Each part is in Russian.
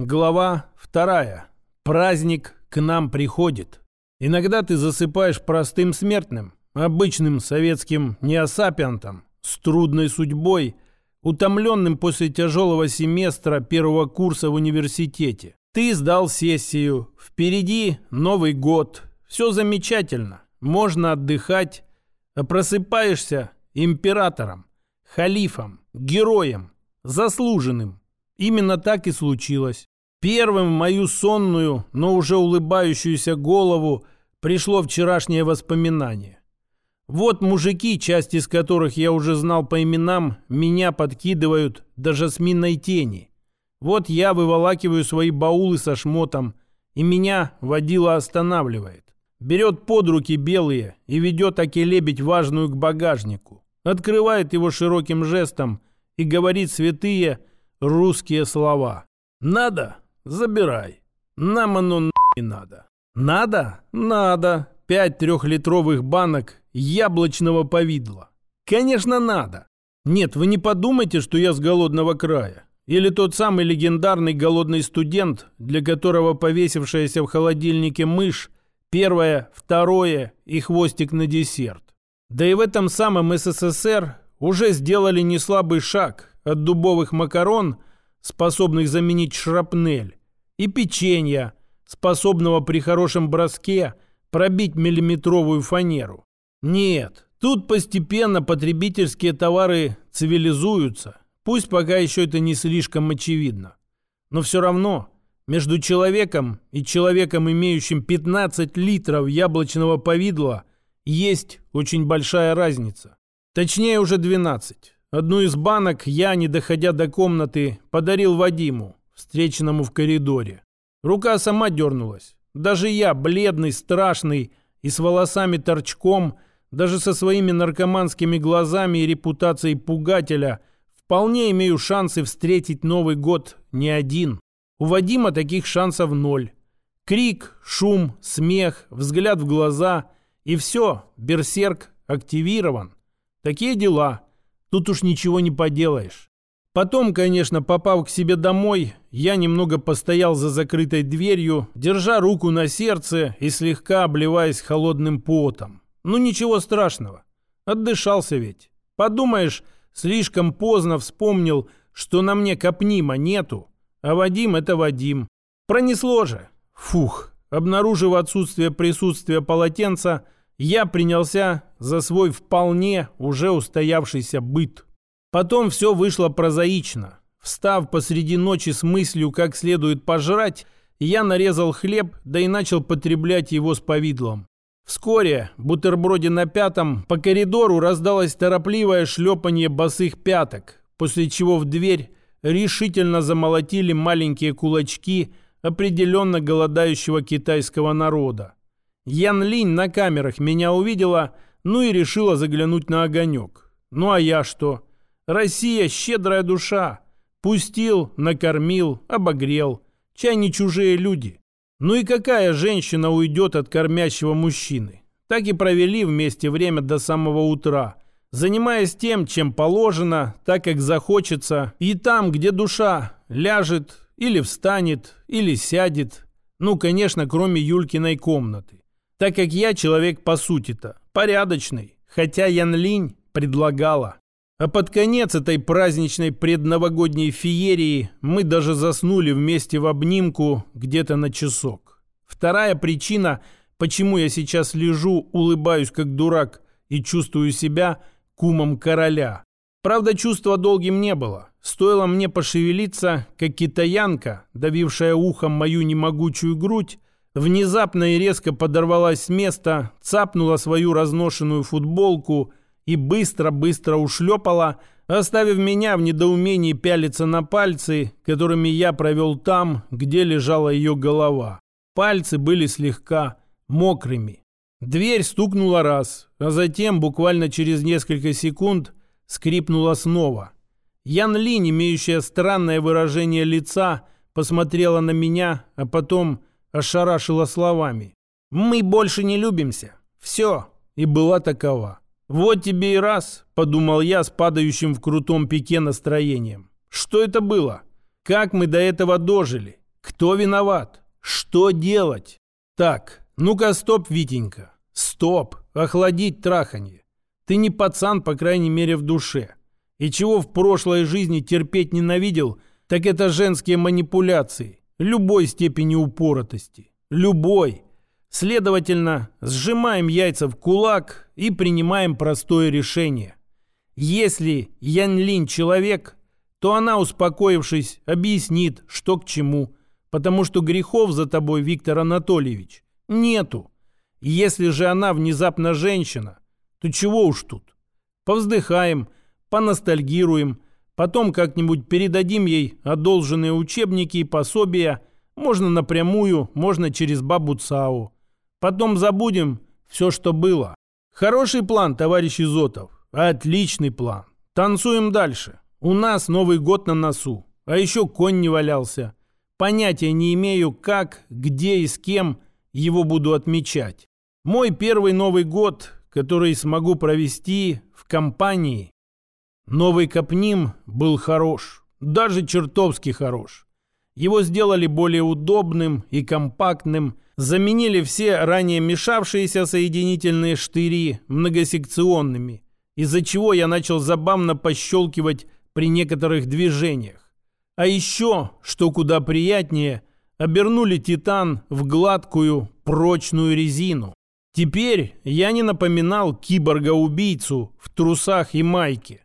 Глава вторая. Праздник к нам приходит. Иногда ты засыпаешь простым смертным, обычным советским неосапиантом, с трудной судьбой, утомленным после тяжелого семестра первого курса в университете. Ты сдал сессию, впереди Новый год, все замечательно, можно отдыхать, а просыпаешься императором, халифом, героем, заслуженным. Именно так и случилось. Первым в мою сонную, но уже улыбающуюся голову пришло вчерашнее воспоминание. Вот мужики, часть из которых я уже знал по именам, меня подкидывают до жасминной тени. Вот я выволакиваю свои баулы со шмотом, и меня водила останавливает. Берет под руки белые и ведет Аки-лебедь важную к багажнику. Открывает его широким жестом и говорит святые русские слова. «Надо? Забирай. Нам оно не надо. Надо? Надо. Пять трехлитровых банок яблочного повидла. Конечно, надо. Нет, вы не подумайте, что я с голодного края. Или тот самый легендарный голодный студент, для которого повесившаяся в холодильнике мышь первое, второе и хвостик на десерт. Да и в этом самом СССР уже сделали неслабый шаг от дубовых макарон, способных заменить шрапнель, и печенья, способного при хорошем броске пробить миллиметровую фанеру. Нет, тут постепенно потребительские товары цивилизуются, пусть пока еще это не слишком очевидно. Но все равно между человеком и человеком, имеющим 15 литров яблочного повидла, есть очень большая разница. Точнее уже 12. Одну из банок я, не доходя до комнаты, подарил Вадиму встреченному в коридоре. Рука сама дернулась. Даже я, бледный, страшный и с волосами торчком, даже со своими наркоманскими глазами и репутацией пугателя, вполне имею шансы встретить Новый год не один. У Вадима таких шансов ноль. Крик, шум, смех, взгляд в глаза и все, берсерк активирован. Такие дела. Тут уж ничего не поделаешь. Потом, конечно, попав к себе домой, я немного постоял за закрытой дверью, держа руку на сердце и слегка обливаясь холодным потом. Ну ничего страшного. Отдышался ведь. Подумаешь, слишком поздно вспомнил, что на мне капнима нету, а Вадим — это Вадим. Пронесло же. Фух. Обнаружив отсутствие присутствия полотенца, я принялся за свой вполне уже устоявшийся быт. Потом все вышло прозаично. Встав посреди ночи с мыслью, как следует пожрать, я нарезал хлеб, да и начал потреблять его с повидлом. Вскоре, бутерброде на пятом, по коридору раздалось торопливое шлепанье босых пяток, после чего в дверь решительно замолотили маленькие кулачки определенно голодающего китайского народа. Ян Линь на камерах меня увидела, ну и решила заглянуть на огонек. Ну а я что? Россия – щедрая душа. Пустил, накормил, обогрел. Чай не чужие люди. Ну и какая женщина уйдет от кормящего мужчины? Так и провели вместе время до самого утра, занимаясь тем, чем положено, так как захочется, и там, где душа ляжет или встанет, или сядет. Ну, конечно, кроме Юлькиной комнаты. Так как я человек по сути-то, порядочный, хотя Ян Линь предлагала. А под конец этой праздничной предновогодней феерии мы даже заснули вместе в обнимку где-то на часок. Вторая причина, почему я сейчас лежу, улыбаюсь как дурак и чувствую себя кумом короля. Правда, чувства долгим не было. Стоило мне пошевелиться, как китаянка, давившая ухом мою немогучую грудь, внезапно и резко подорвалась с места, цапнула свою разношенную футболку и быстро-быстро ушлепала, оставив меня в недоумении пялиться на пальцы, которыми я провел там, где лежала ее голова. Пальцы были слегка мокрыми. Дверь стукнула раз, а затем, буквально через несколько секунд, скрипнула снова. Ян Линь, имеющая странное выражение лица, посмотрела на меня, а потом ошарашила словами. «Мы больше не любимся. Все». И была такова. «Вот тебе и раз», — подумал я с падающим в крутом пике настроением. «Что это было? Как мы до этого дожили? Кто виноват? Что делать? Так, ну-ка стоп, Витенька. Стоп. Охладить траханье. Ты не пацан, по крайней мере, в душе. И чего в прошлой жизни терпеть ненавидел, так это женские манипуляции. Любой степени упоротости. Любой. Следовательно, сжимаем яйца в кулак и принимаем простое решение. Если Ян Лин человек, то она, успокоившись, объяснит, что к чему, потому что грехов за тобой, Виктор Анатольевич, нету. Если же она внезапно женщина, то чего уж тут? Повздыхаем, поностальгируем, потом как-нибудь передадим ей одолженные учебники и пособия, можно напрямую, можно через бабу Цау. Потом забудем все, что было. Хороший план, товарищ Изотов. Отличный план. Танцуем дальше. У нас Новый год на носу. А еще конь не валялся. Понятия не имею, как, где и с кем его буду отмечать. Мой первый Новый год, который смогу провести в компании. Новый Капним был хорош. Даже чертовски хорош. Его сделали более удобным и компактным, заменили все ранее мешавшиеся соединительные штыри многосекционными, из-за чего я начал забавно пощелкивать при некоторых движениях. А еще, что куда приятнее, обернули «Титан» в гладкую, прочную резину. Теперь я не напоминал киборга-убийцу в трусах и майке,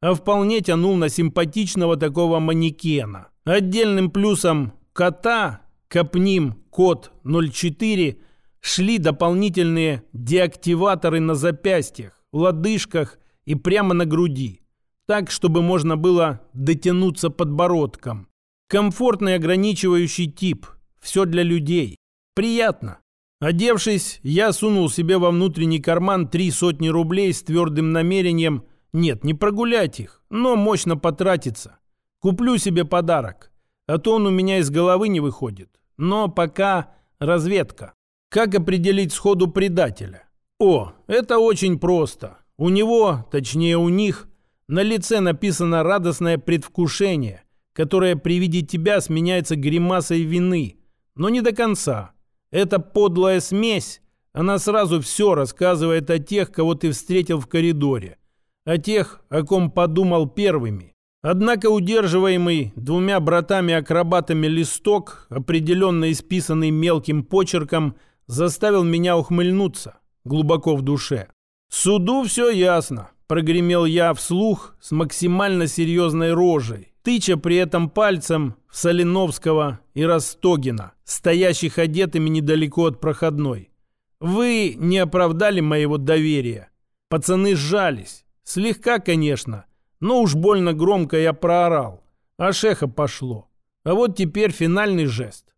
а вполне тянул на симпатичного такого манекена. Отдельным плюсом кота, копним код 04, шли дополнительные деактиваторы на запястьях, лодыжках и прямо на груди так, чтобы можно было дотянуться подбородком. Комфортный ограничивающий тип. Все для людей. Приятно. Одевшись, я сунул себе во внутренний карман три сотни рублей с твердым намерением нет, не прогулять их, но мощно потратиться. Куплю себе подарок, а то он у меня из головы не выходит. Но пока разведка. Как определить сходу предателя? О, это очень просто. У него, точнее у них, на лице написано радостное предвкушение, которое при виде тебя сменяется гримасой вины. Но не до конца. Это подлая смесь. Она сразу все рассказывает о тех, кого ты встретил в коридоре. О тех, о ком подумал первыми. Однако удерживаемый двумя братами-акробатами листок, определенно исписанный мелким почерком, заставил меня ухмыльнуться глубоко в душе. Суду все ясно прогремел я вслух с максимально серьезной рожей, тыча при этом пальцем в Соленовского и Ростогина, стоящих одетыми недалеко от проходной. Вы не оправдали моего доверия. Пацаны сжались. Слегка, конечно, но уж больно громко я проорал. А шеха пошло. А вот теперь финальный жест.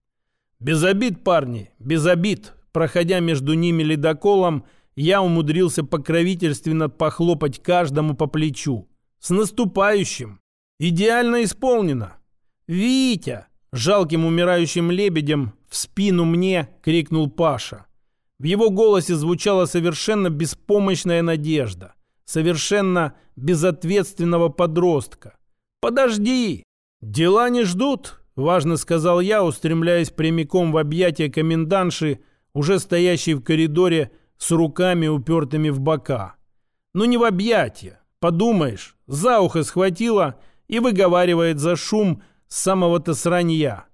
Без обид, парни, без обид. Проходя между ними ледоколом, я умудрился покровительственно похлопать каждому по плечу. С наступающим! Идеально исполнено! «Витя!» — жалким умирающим лебедем в спину мне крикнул Паша. В его голосе звучала совершенно беспомощная надежда, совершенно безответственного подростка. «Подожди! Дела не ждут!» — важно сказал я, устремляясь прямиком в объятия комендантши, уже стоящей в коридоре с руками упертыми в бока. Ну не в объятия. Подумаешь, за ухо схватила и выговаривает за шум самого-то сранья.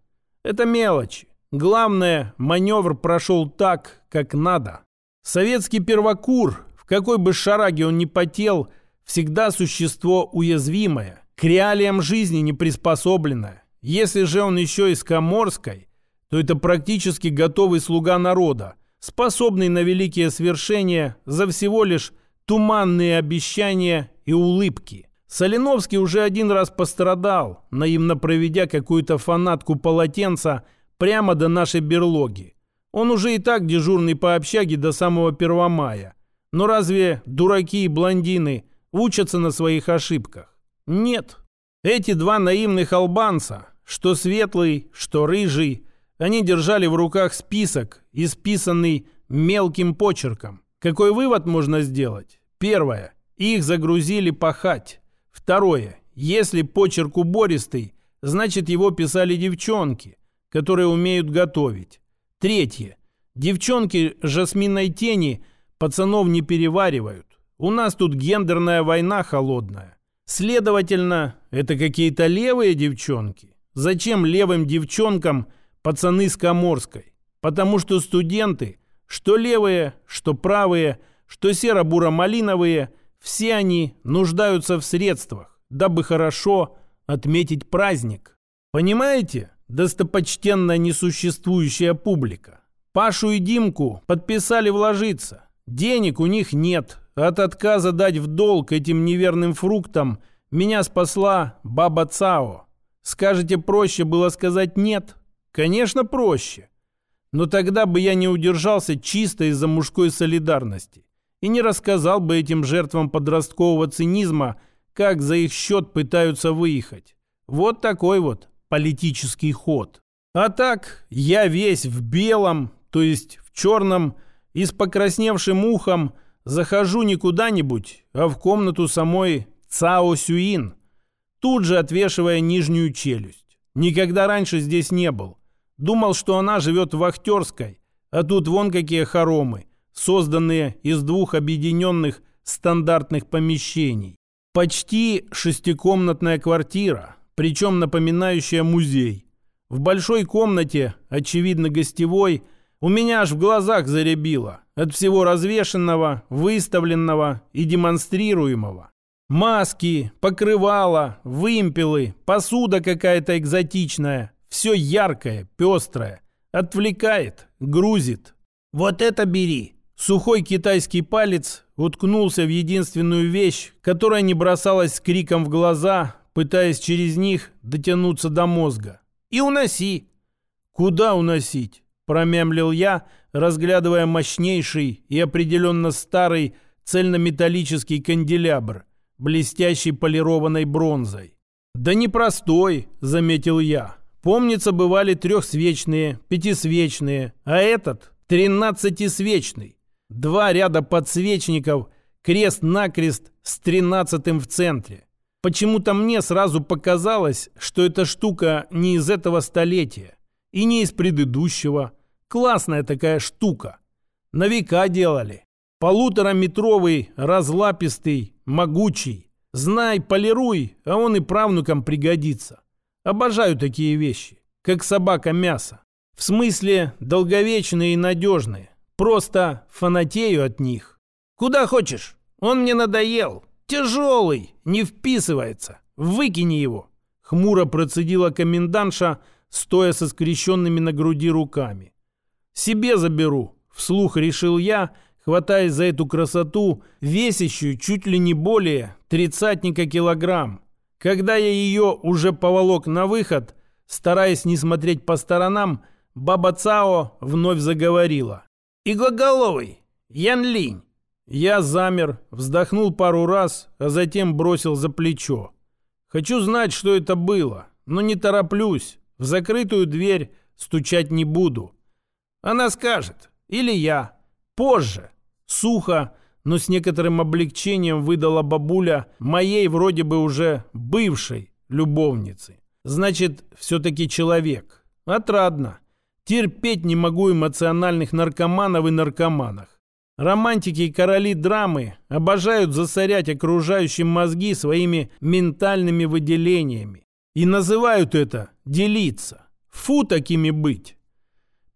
Это мелочи. Главное, маневр прошел так, как надо. Советский первокур, какой бы шараге он ни потел, всегда существо уязвимое, к реалиям жизни не приспособленное. Если же он еще из Коморской, то это практически готовый слуга народа – способный на великие свершения за всего лишь туманные обещания и улыбки. Соленовский уже один раз пострадал, наивно проведя какую-то фанатку полотенца прямо до нашей берлоги. Он уже и так дежурный по общаге до самого Первомая. Но разве дураки и блондины учатся на своих ошибках? Нет. Эти два наивных албанца, что светлый, что рыжий, они держали в руках список, исписанный мелким почерком. Какой вывод можно сделать? Первое. Их загрузили пахать. Второе. Если почерк убористый, значит его писали девчонки. которые умеют готовить. Третье. Девчонки жасминной тени пацанов не переваривают. У нас тут гендерная война холодная. Следовательно, это какие-то левые девчонки. Зачем левым девчонкам пацаны с Коморской? Потому что студенты, что левые, что правые, что серо-буро-малиновые, все они нуждаются в средствах, дабы хорошо отметить праздник. Понимаете, достопочтенная несуществующая публика? Пашу и Димку подписали вложиться. Денег у них нет. От отказа дать в долг этим неверным фруктам меня спасла баба Цао. Скажете, проще было сказать «нет»? Конечно, проще. Но тогда бы я не удержался чисто из-за мужской солидарности и не рассказал бы этим жертвам подросткового цинизма, как за их счет пытаются выехать. Вот такой вот политический ход. А так, я весь в белом, то есть в черном, и с покрасневшим ухом захожу не куда-нибудь, а в комнату самой Цао Сюин, тут же отвешивая нижнюю челюсть. Никогда раньше здесь не был. Думал, что она живет в Вахтерской, а тут вон какие хоромы, созданные из двух объединенных стандартных помещений. Почти шестикомнатная квартира, причем напоминающая музей. В большой комнате, очевидно гостевой, у меня аж в глазах заребило от всего развешенного, выставленного и демонстрируемого. Маски, покрывала, вымпелы, посуда какая-то экзотичная, все яркое, пестрое. Отвлекает, грузит. Вот это бери. Сухой китайский палец уткнулся в единственную вещь, которая не бросалась с криком в глаза, пытаясь через них дотянуться до мозга. И уноси. Куда уносить? Промямлил я, разглядывая мощнейший и определенно старый цельнометаллический канделябр, блестящий полированной бронзой. «Да непростой», — заметил я. Помнится, бывали трехсвечные, пятисвечные, а этот тринадцатисвечный. Два ряда подсвечников, крест-накрест с тринадцатым в центре. Почему-то мне сразу показалось, что эта штука не из этого столетия и не из предыдущего. Классная такая штука. На века делали. Полутораметровый, разлапистый, могучий. Знай, полируй, а он и правнукам пригодится. Обожаю такие вещи, как собака мясо. В смысле долговечные и надежные. Просто фанатею от них. Куда хочешь. Он мне надоел. Тяжелый, не вписывается. Выкини его. Хмуро процедила комендантша, стоя со скрещенными на груди руками. Себе заберу, вслух решил я, хватаясь за эту красоту, весящую чуть ли не более тридцатника килограмм. Когда я ее уже поволок на выход, стараясь не смотреть по сторонам, баба Цао вновь заговорила. «Иглоголовый! Ян Линь!» Я замер, вздохнул пару раз, а затем бросил за плечо. «Хочу знать, что это было, но не тороплюсь. В закрытую дверь стучать не буду. Она скажет. Или я. Позже. Сухо, но с некоторым облегчением выдала бабуля моей вроде бы уже бывшей любовницы. Значит, все-таки человек. Отрадно. Терпеть не могу эмоциональных наркоманов и наркоманах. Романтики и короли драмы обожают засорять окружающим мозги своими ментальными выделениями. И называют это «делиться». Фу такими быть.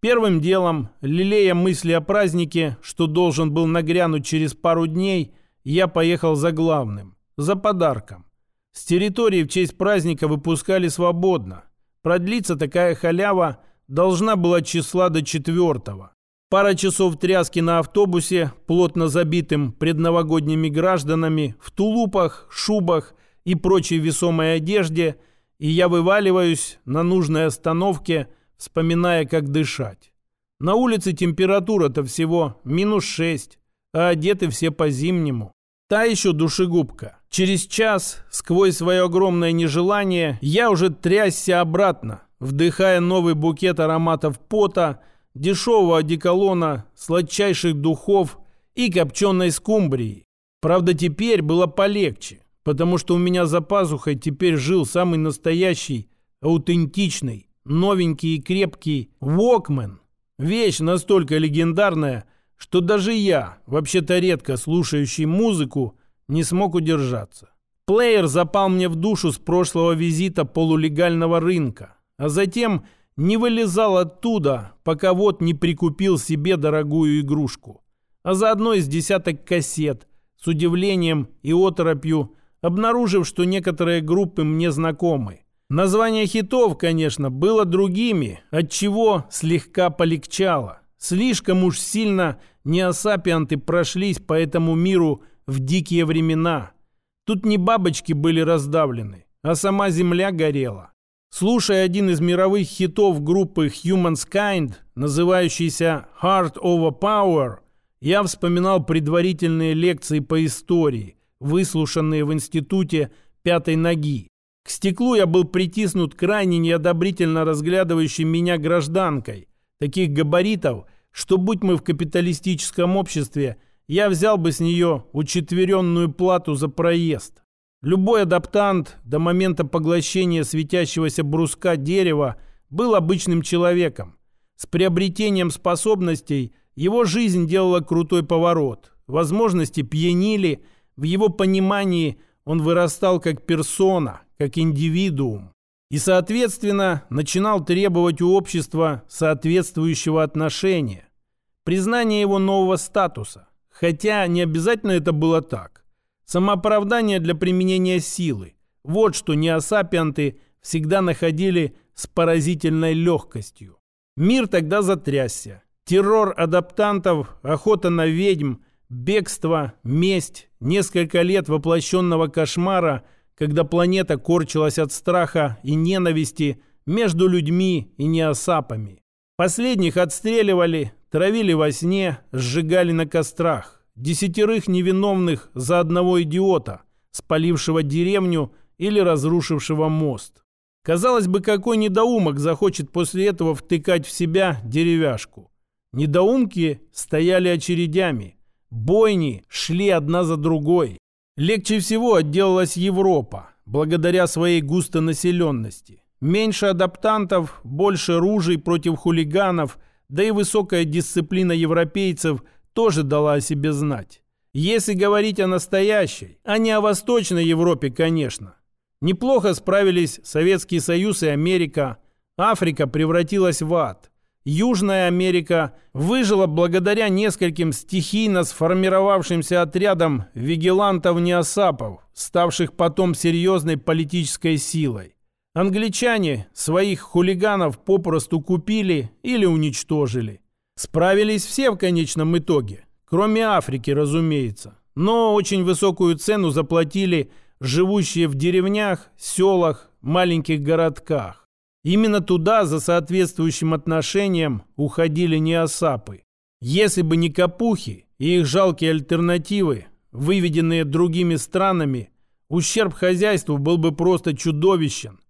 Первым делом, лелея мысли о празднике, что должен был нагрянуть через пару дней, я поехал за главным, за подарком. С территории в честь праздника выпускали свободно. Продлиться такая халява должна была числа до четвертого. Пара часов тряски на автобусе, плотно забитым предновогодними гражданами, в тулупах, шубах и прочей весомой одежде, и я вываливаюсь на нужной остановке – вспоминая, как дышать. На улице температура-то всего минус шесть, а одеты все по-зимнему. Та еще душегубка. Через час, сквозь свое огромное нежелание, я уже трясся обратно, вдыхая новый букет ароматов пота, дешевого одеколона, сладчайших духов и копченой скумбрии. Правда, теперь было полегче, потому что у меня за пазухой теперь жил самый настоящий, аутентичный, новенький и крепкий Walkman. Вещь настолько легендарная, что даже я, вообще-то редко слушающий музыку, не смог удержаться. Плеер запал мне в душу с прошлого визита полулегального рынка, а затем не вылезал оттуда, пока вот не прикупил себе дорогую игрушку. А заодно из десяток кассет, с удивлением и оторопью, обнаружив, что некоторые группы мне знакомы. Название хитов, конечно, было другими, от чего слегка полегчало. Слишком уж сильно неосапианты прошлись по этому миру в дикие времена. Тут не бабочки были раздавлены, а сама земля горела. Слушая один из мировых хитов группы Humankind, называющийся Heart Over Power, я вспоминал предварительные лекции по истории, выслушанные в институте пятой ноги. К стеклу я был притиснут крайне неодобрительно разглядывающей меня гражданкой, таких габаритов, что, будь мы в капиталистическом обществе, я взял бы с нее учетверенную плату за проезд. Любой адаптант до момента поглощения светящегося бруска дерева был обычным человеком. С приобретением способностей его жизнь делала крутой поворот. Возможности пьянили, в его понимании он вырастал как персона, как индивидуум. И, соответственно, начинал требовать у общества соответствующего отношения. Признание его нового статуса. Хотя не обязательно это было так. Самооправдание для применения силы. Вот что неосапианты всегда находили с поразительной легкостью. Мир тогда затрясся. Террор адаптантов, охота на ведьм, бегство, месть, несколько лет воплощенного кошмара, когда планета корчилась от страха и ненависти между людьми и неосапами. Последних отстреливали, травили во сне, сжигали на кострах десятерых невиновных за одного идиота, спалившего деревню или разрушившего мост. Казалось бы, какой недоумок захочет после этого втыкать в себя деревяшку. Недоумки стояли очередями. Бойни шли одна за другой. Легче всего отделалась Европа, благодаря своей густонаселенности. Меньше адаптантов, больше ружей против хулиганов, да и высокая дисциплина европейцев – тоже дала о себе знать. Если говорить о настоящей, а не о Восточной Европе, конечно. Неплохо справились Советский Союз и Америка. Африка превратилась в ад. Южная Америка выжила благодаря нескольким стихийно сформировавшимся отрядам вигилантов-неосапов, ставших потом серьезной политической силой. Англичане своих хулиганов попросту купили или уничтожили. Справились все в конечном итоге, кроме Африки, разумеется. Но очень высокую цену заплатили живущие в деревнях, селах, маленьких городках. Именно туда за соответствующим отношением уходили неосапы. Если бы не капухи и их жалкие альтернативы, выведенные другими странами, ущерб хозяйству был бы просто чудовищен.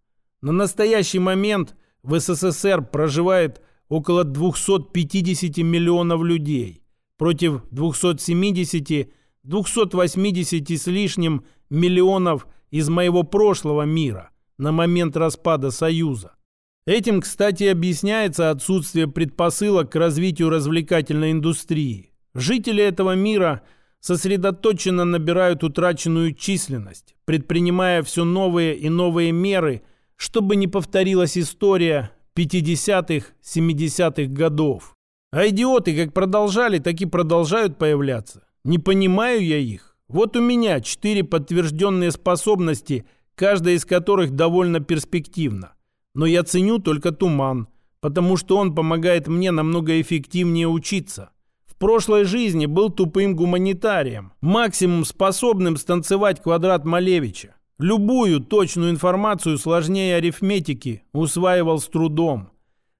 На настоящий момент в СССР проживает около 250 миллионов людей против 270-280 с лишним миллионов из моего прошлого мира на момент распада Союза. Этим, кстати, объясняется отсутствие предпосылок к развитию развлекательной индустрии. Жители этого мира сосредоточенно набирают утраченную численность, предпринимая все новые и новые меры, чтобы не повторилась история 50-х, 70-х годов. А идиоты как продолжали, так и продолжают появляться. Не понимаю я их. Вот у меня четыре подтвержденные способности, каждая из которых довольно перспективна. Но я ценю только туман, потому что он помогает мне намного эффективнее учиться. В прошлой жизни был тупым гуманитарием, максимум способным станцевать квадрат Малевича. Любую точную информацию сложнее арифметики усваивал с трудом.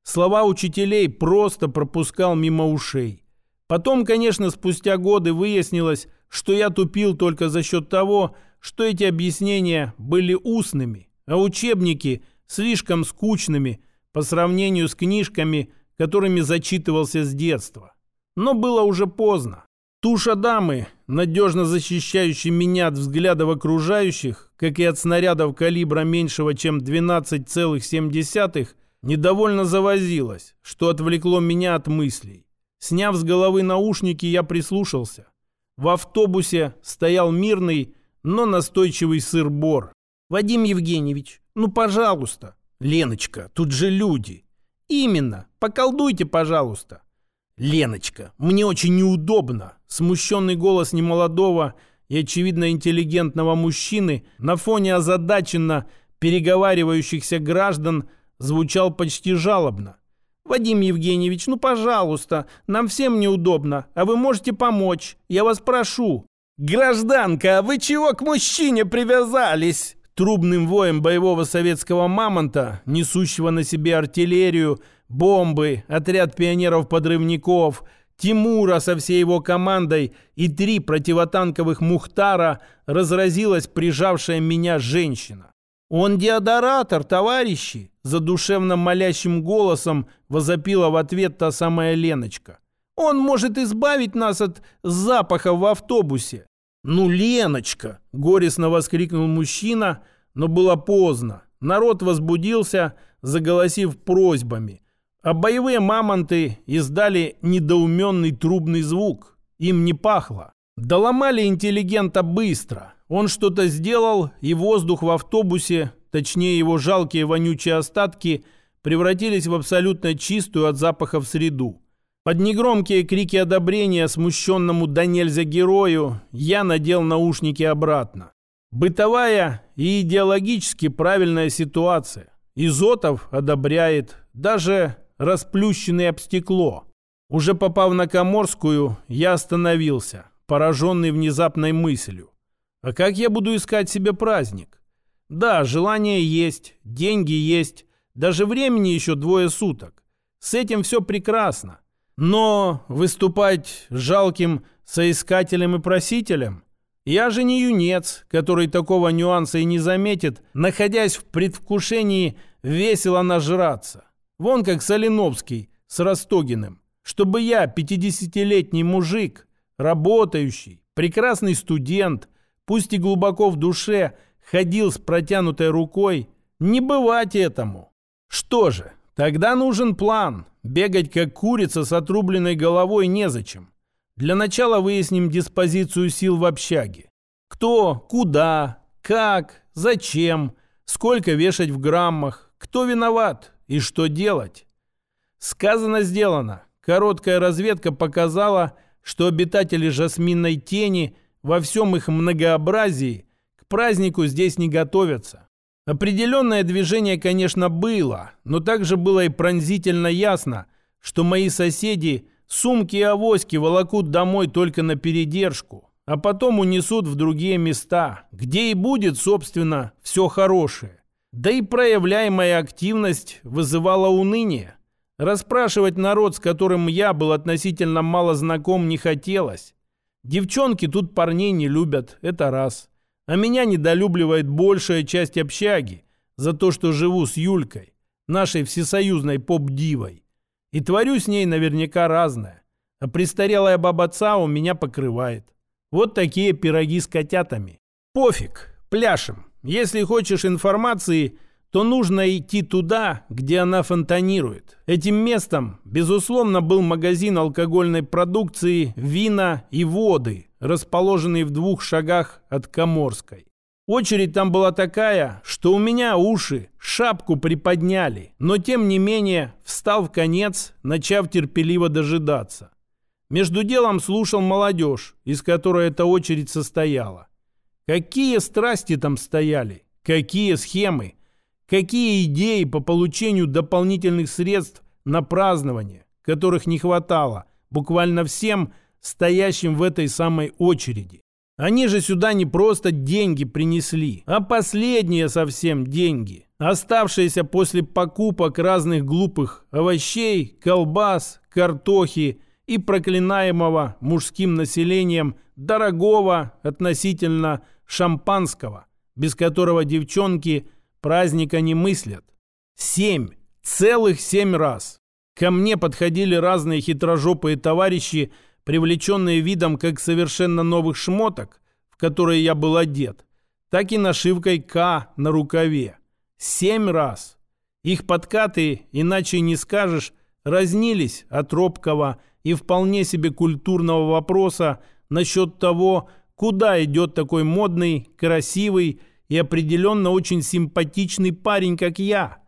Слова учителей просто пропускал мимо ушей. Потом, конечно, спустя годы выяснилось, что я тупил только за счет того, что эти объяснения были устными, а учебники слишком скучными по сравнению с книжками, которыми зачитывался с детства. Но было уже поздно. Туша дамы, надежно защищающей меня от взглядов окружающих, как и от снарядов калибра меньшего, чем 12,7, недовольно завозилась, что отвлекло меня от мыслей. Сняв с головы наушники, я прислушался. В автобусе стоял мирный, но настойчивый сыр-бор. «Вадим Евгеньевич, ну, пожалуйста». «Леночка, тут же люди». «Именно. Поколдуйте, пожалуйста». «Леночка, мне очень неудобно». Смущенный голос немолодого и, очевидно, интеллигентного мужчины на фоне озадаченно переговаривающихся граждан звучал почти жалобно. «Вадим Евгеньевич, ну, пожалуйста, нам всем неудобно, а вы можете помочь, я вас прошу». «Гражданка, а вы чего к мужчине привязались?» Трубным воем боевого советского «Мамонта», несущего на себе артиллерию, бомбы, отряд пионеров-подрывников, Тимура со всей его командой и три противотанковых «Мухтара» разразилась прижавшая меня женщина. «Он деодоратор, товарищи!» Задушевно молящим голосом возопила в ответ та самая Леночка. «Он может избавить нас от запаха в автобусе!» «Ну, Леночка!» – горестно воскликнул мужчина, но было поздно. Народ возбудился, заголосив просьбами. А боевые мамонты издали недоуменный трубный звук. Им не пахло. Доломали интеллигента быстро. Он что-то сделал, и воздух в автобусе, точнее его жалкие вонючие остатки, превратились в абсолютно чистую от запахов среду. Под негромкие крики одобрения смущенному до нельзя герою я надел наушники обратно. Бытовая и идеологически правильная ситуация. Изотов одобряет, даже расплющенный об стекло. Уже попав на Коморскую, я остановился, пораженный внезапной мыслью. А как я буду искать себе праздник? Да, желание есть, деньги есть, даже времени еще двое суток. С этим все прекрасно. Но выступать жалким соискателем и просителем? Я же не юнец, который такого нюанса и не заметит, находясь в предвкушении весело нажраться. Вон как Соленовский с Ростогиным. Чтобы я, 50-летний мужик, работающий, прекрасный студент – пусть и глубоко в душе, ходил с протянутой рукой, не бывать этому. Что же, тогда нужен план. Бегать как курица с отрубленной головой незачем. Для начала выясним диспозицию сил в общаге. Кто, куда, как, зачем, сколько вешать в граммах, кто виноват и что делать. Сказано, сделано. Короткая разведка показала, что обитатели жасминной тени во всем их многообразии к празднику здесь не готовятся. Определенное движение, конечно, было, но также было и пронзительно ясно, что мои соседи сумки и авоськи волокут домой только на передержку, а потом унесут в другие места, где и будет, собственно, все хорошее. Да и проявляемая активность вызывала уныние. Расспрашивать народ, с которым я был относительно мало знаком, не хотелось. Девчонки тут парней не любят, это раз. А меня недолюбливает большая часть общаги за то, что живу с Юлькой, нашей всесоюзной поп-дивой. И творю с ней наверняка разное. А престарелая баба Цао меня покрывает. Вот такие пироги с котятами. Пофиг, пляшем. Если хочешь информации, то нужно идти туда, где она фонтанирует. Этим местом, безусловно, был магазин алкогольной продукции, вина и воды, расположенный в двух шагах от Коморской. Очередь там была такая, что у меня уши шапку приподняли, но тем не менее встал в конец, начав терпеливо дожидаться. Между делом слушал молодежь, из которой эта очередь состояла. Какие страсти там стояли, какие схемы – Какие идеи по получению дополнительных средств на празднование, которых не хватало буквально всем стоящим в этой самой очереди. Они же сюда не просто деньги принесли, а последние совсем деньги, оставшиеся после покупок разных глупых овощей, колбас, картохи и проклинаемого мужским населением дорогого относительно шампанского, без которого девчонки – праздника не мыслят. Семь, целых семь раз. Ко мне подходили разные хитрожопые товарищи, привлеченные видом как совершенно новых шмоток, в которые я был одет, так и нашивкой «К» на рукаве. Семь раз. Их подкаты, иначе не скажешь, разнились от робкого и вполне себе культурного вопроса насчет того, куда идет такой модный, красивый и определенно очень симпатичный парень, как я.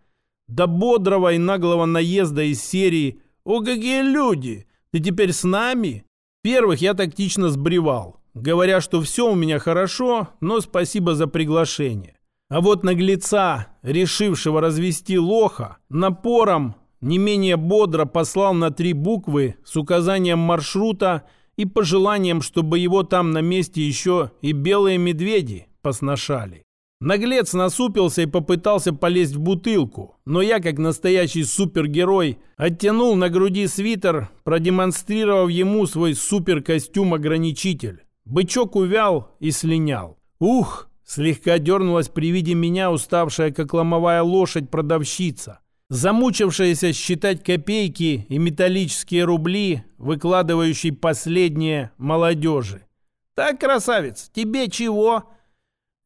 До бодрого и наглого наезда из серии «О, какие люди! Ты теперь с нами?» Первых я тактично сбривал, говоря, что все у меня хорошо, но спасибо за приглашение. А вот наглеца, решившего развести лоха, напором не менее бодро послал на три буквы с указанием маршрута и пожеланием, чтобы его там на месте еще и белые медведи посношали. Наглец насупился и попытался полезть в бутылку, но я, как настоящий супергерой, оттянул на груди свитер, продемонстрировав ему свой суперкостюм-ограничитель. Бычок увял и слинял. «Ух!» Слегка дернулась при виде меня уставшая, как ломовая лошадь, продавщица. Замучившаяся считать копейки и металлические рубли, выкладывающий последние молодежи. «Так, красавец, тебе чего?»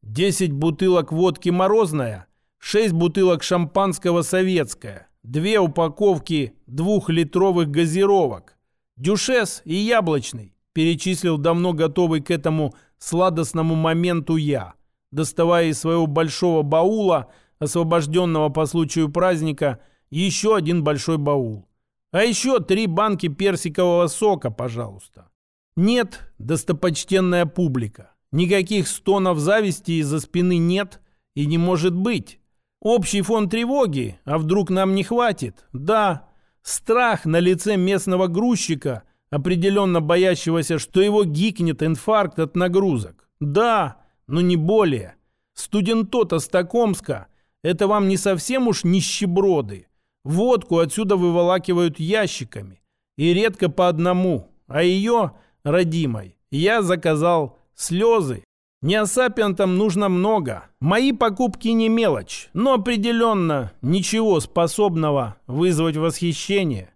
«Десять бутылок водки морозная, шесть бутылок шампанского советское, две упаковки двухлитровых газировок, дюшес и яблочный», перечислил давно готовый к этому сладостному моменту я доставая из своего большого баула, освобожденного по случаю праздника, еще один большой баул. А еще три банки персикового сока, пожалуйста. Нет, достопочтенная публика. Никаких стонов зависти из-за спины нет и не может быть. Общий фон тревоги, а вдруг нам не хватит? Да, страх на лице местного грузчика, определенно боящегося, что его гикнет инфаркт от нагрузок. Да, но не более. Студентота с Токомска – это вам не совсем уж нищеброды. Водку отсюда выволакивают ящиками. И редко по одному. А ее, родимой, я заказал слезы. Неосапиантам нужно много. Мои покупки не мелочь, но определенно ничего способного вызвать восхищение.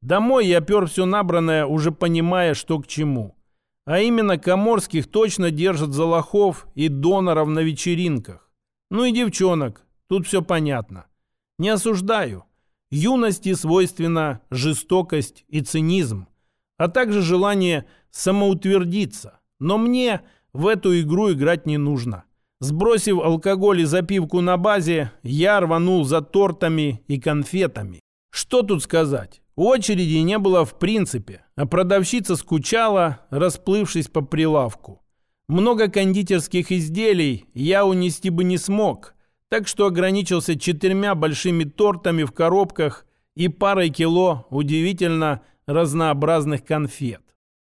Домой я пер все набранное, уже понимая, что к чему. А именно Коморских точно держат за лохов и доноров на вечеринках. Ну и девчонок, тут все понятно. Не осуждаю. Юности свойственна жестокость и цинизм, а также желание самоутвердиться. Но мне в эту игру играть не нужно. Сбросив алкоголь и запивку на базе, я рванул за тортами и конфетами. Что тут сказать? Очереди не было в принципе, а продавщица скучала, расплывшись по прилавку. Много кондитерских изделий я унести бы не смог, так что ограничился четырьмя большими тортами в коробках и парой кило удивительно разнообразных конфет.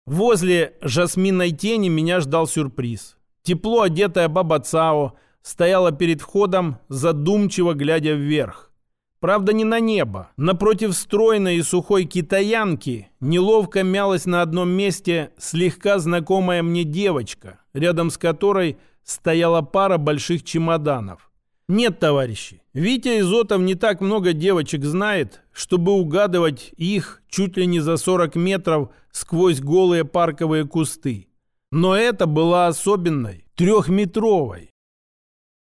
Возле жасминной тени меня ждал сюрприз. Тепло одетая баба Цао стояла перед входом, задумчиво глядя вверх. Правда, не на небо. Напротив стройной и сухой китаянки неловко мялась на одном месте слегка знакомая мне девочка, рядом с которой стояла пара больших чемоданов. Нет, товарищи, Витя Изотов не так много девочек знает, чтобы угадывать их чуть ли не за 40 метров сквозь голые парковые кусты. Но это была особенной, трехметровой,